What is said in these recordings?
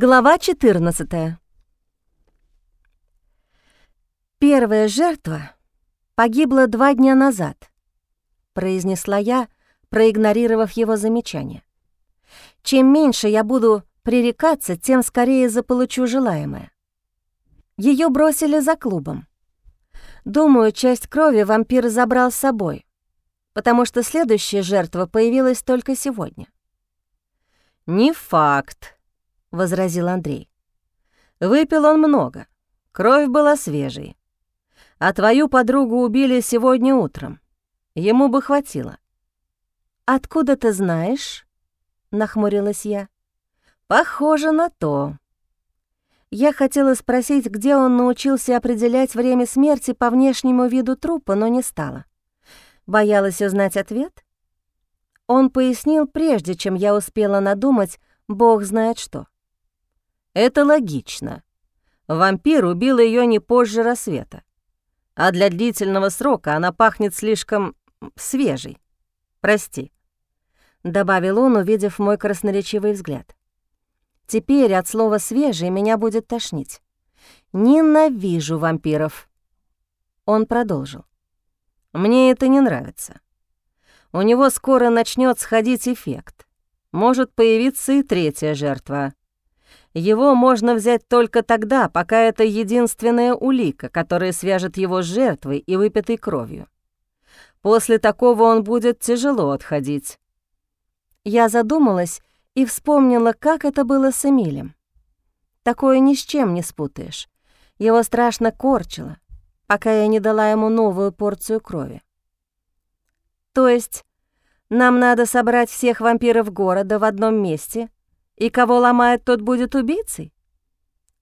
Глава 14. Первая жертва погибла два дня назад, произнесла я, проигнорировав его замечание. Чем меньше я буду пререкаться, тем скорее заполучу желаемое. Ее бросили за клубом. Думаю, часть крови вампир забрал с собой, потому что следующая жертва появилась только сегодня. «Не факт», — возразил Андрей. «Выпил он много. Кровь была свежей. А твою подругу убили сегодня утром. Ему бы хватило». «Откуда ты знаешь?» — нахмурилась я. «Похоже на то». Я хотела спросить, где он научился определять время смерти по внешнему виду трупа, но не стала. Боялась узнать ответ? Он пояснил, прежде чем я успела надумать, бог знает что. Это логично. Вампир убил ее не позже рассвета. А для длительного срока она пахнет слишком свежей. Прости. Добавил он, увидев мой красноречивый взгляд. Теперь от слова «свежий» меня будет тошнить. Ненавижу вампиров. Он продолжил. Мне это не нравится. У него скоро начнет сходить эффект. Может появиться и третья жертва. Его можно взять только тогда, пока это единственная улика, которая свяжет его с жертвой и выпитой кровью. После такого он будет тяжело отходить. Я задумалась и вспомнила, как это было с Эмилем. Такое ни с чем не спутаешь. Его страшно корчило, пока я не дала ему новую порцию крови. То есть нам надо собрать всех вампиров города в одном месте — и кого ломает, тот будет убийцей?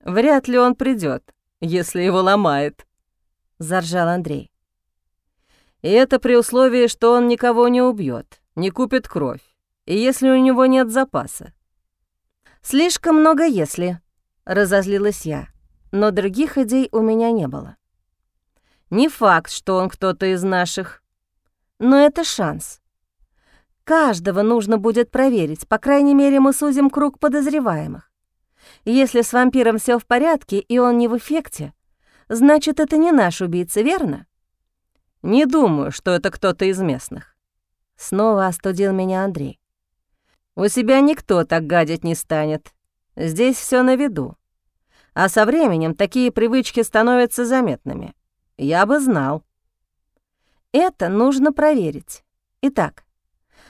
Вряд ли он придет, если его ломает, заржал Андрей. И это при условии, что он никого не убьет, не купит кровь, и если у него нет запаса. Слишком много «если», — разозлилась я, но других идей у меня не было. Не факт, что он кто-то из наших. Но это шанс. Каждого нужно будет проверить, по крайней мере, мы сузим круг подозреваемых. Если с вампиром все в порядке и он не в эффекте, значит, это не наш убийца, верно? Не думаю, что это кто-то из местных. Снова остудил меня Андрей. У себя никто так гадить не станет. Здесь все на виду. А со временем такие привычки становятся заметными. Я бы знал. Это нужно проверить. Итак,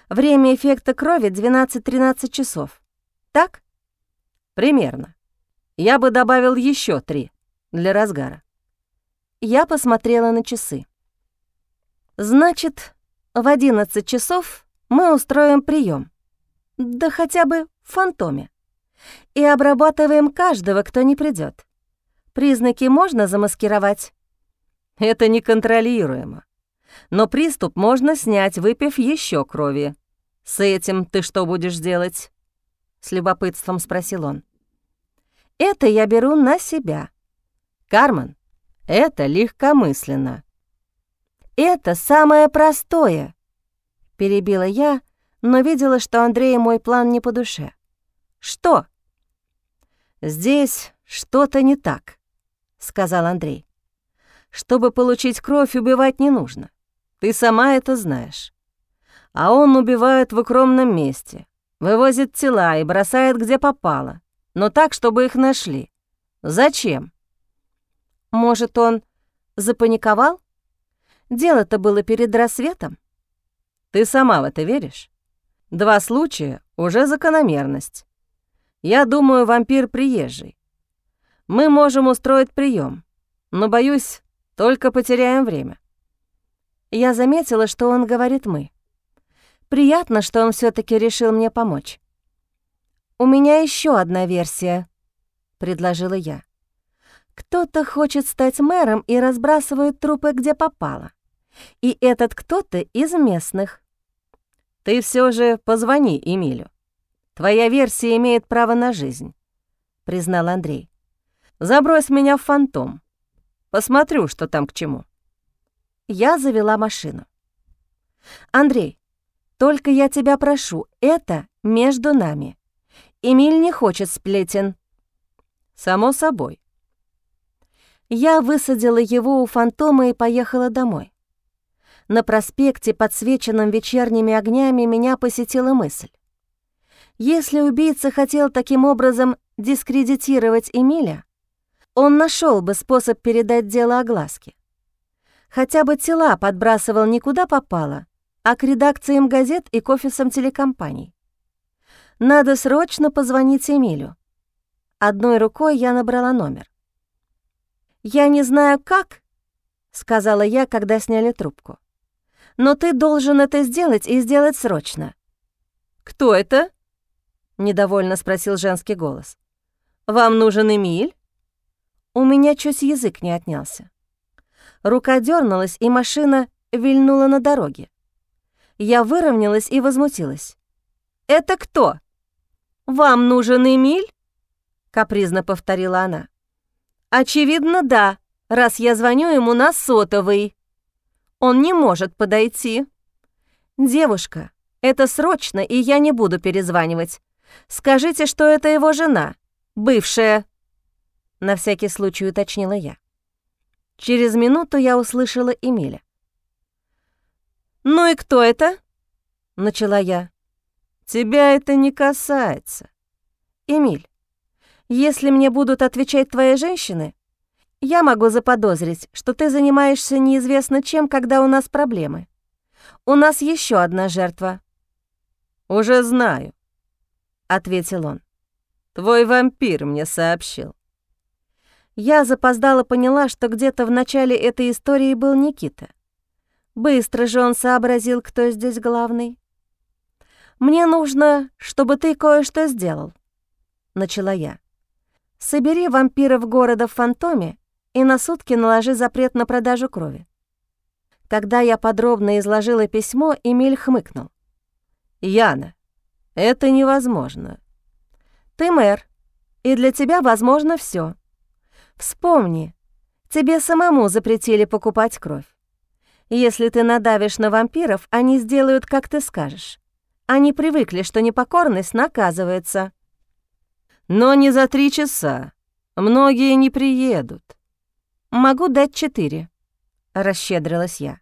Время эффекта крови 12-13 часов. Так? Примерно. Я бы добавил еще три для разгара. Я посмотрела на часы. Значит, в 11 часов мы устроим прием, Да хотя бы в фантоме. И обрабатываем каждого, кто не придет. Признаки можно замаскировать? Это неконтролируемо но приступ можно снять, выпив еще крови. С этим ты что будешь делать?» С любопытством спросил он. «Это я беру на себя». «Кармен, это легкомысленно». «Это самое простое», — перебила я, но видела, что Андрею мой план не по душе. «Что?» «Здесь что-то не так», — сказал Андрей. «Чтобы получить кровь, убивать не нужно. Ты сама это знаешь. А он убивает в укромном месте, вывозит тела и бросает где попало, но так, чтобы их нашли. Зачем? Может, он запаниковал? Дело-то было перед рассветом. Ты сама в это веришь? Два случая — уже закономерность. Я думаю, вампир приезжий. Мы можем устроить прием, но, боюсь, только потеряем время. Я заметила, что он говорит «мы». Приятно, что он все таки решил мне помочь. «У меня еще одна версия», — предложила я. «Кто-то хочет стать мэром и разбрасывает трупы где попало. И этот кто-то из местных». «Ты все же позвони Эмилю. Твоя версия имеет право на жизнь», — признал Андрей. «Забрось меня в фантом. Посмотрю, что там к чему». Я завела машину. «Андрей, только я тебя прошу, это между нами. Эмиль не хочет сплетен. Само собой. Я высадила его у фантома и поехала домой. На проспекте, подсвеченном вечерними огнями, меня посетила мысль. Если убийца хотел таким образом дискредитировать Эмиля, он нашел бы способ передать дело огласке. Хотя бы тела подбрасывал не куда попало, а к редакциям газет и к офисам телекомпаний. Надо срочно позвонить Эмилю. Одной рукой я набрала номер. «Я не знаю, как», — сказала я, когда сняли трубку. «Но ты должен это сделать и сделать срочно». «Кто это?» — недовольно спросил женский голос. «Вам нужен Эмиль?» У меня чуть язык не отнялся. Рука дернулась, и машина вильнула на дороге. Я выровнялась и возмутилась. «Это кто? Вам нужен Эмиль?» — капризно повторила она. «Очевидно, да, раз я звоню ему на сотовый. Он не может подойти». «Девушка, это срочно, и я не буду перезванивать. Скажите, что это его жена, бывшая». На всякий случай уточнила я. Через минуту я услышала Эмиля. «Ну и кто это?» — начала я. «Тебя это не касается». «Эмиль, если мне будут отвечать твои женщины, я могу заподозрить, что ты занимаешься неизвестно чем, когда у нас проблемы. У нас еще одна жертва». «Уже знаю», — ответил он. «Твой вампир мне сообщил». Я запоздала поняла, что где-то в начале этой истории был Никита. Быстро же он сообразил, кто здесь главный. «Мне нужно, чтобы ты кое-что сделал», — начала я. «Собери вампиров города в фантоме и на сутки наложи запрет на продажу крови». Когда я подробно изложила письмо, Эмиль хмыкнул. «Яна, это невозможно». «Ты мэр, и для тебя возможно все. Вспомни, тебе самому запретили покупать кровь. Если ты надавишь на вампиров, они сделают, как ты скажешь. Они привыкли, что непокорность наказывается. Но не за три часа. Многие не приедут. Могу дать четыре, — расщедрилась я.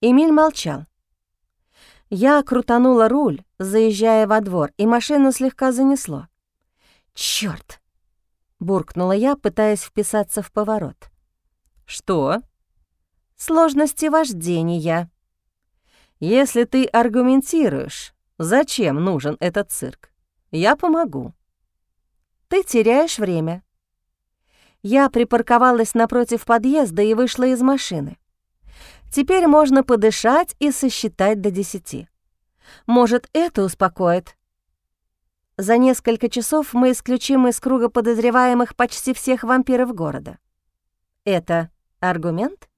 Эмиль молчал. Я крутанула руль, заезжая во двор, и машину слегка занесло. Чёрт! Буркнула я, пытаясь вписаться в поворот. «Что?» «Сложности вождения». «Если ты аргументируешь, зачем нужен этот цирк, я помогу». «Ты теряешь время». Я припарковалась напротив подъезда и вышла из машины. Теперь можно подышать и сосчитать до десяти. Может, это успокоит. За несколько часов мы исключим из круга подозреваемых почти всех вампиров города. Это аргумент?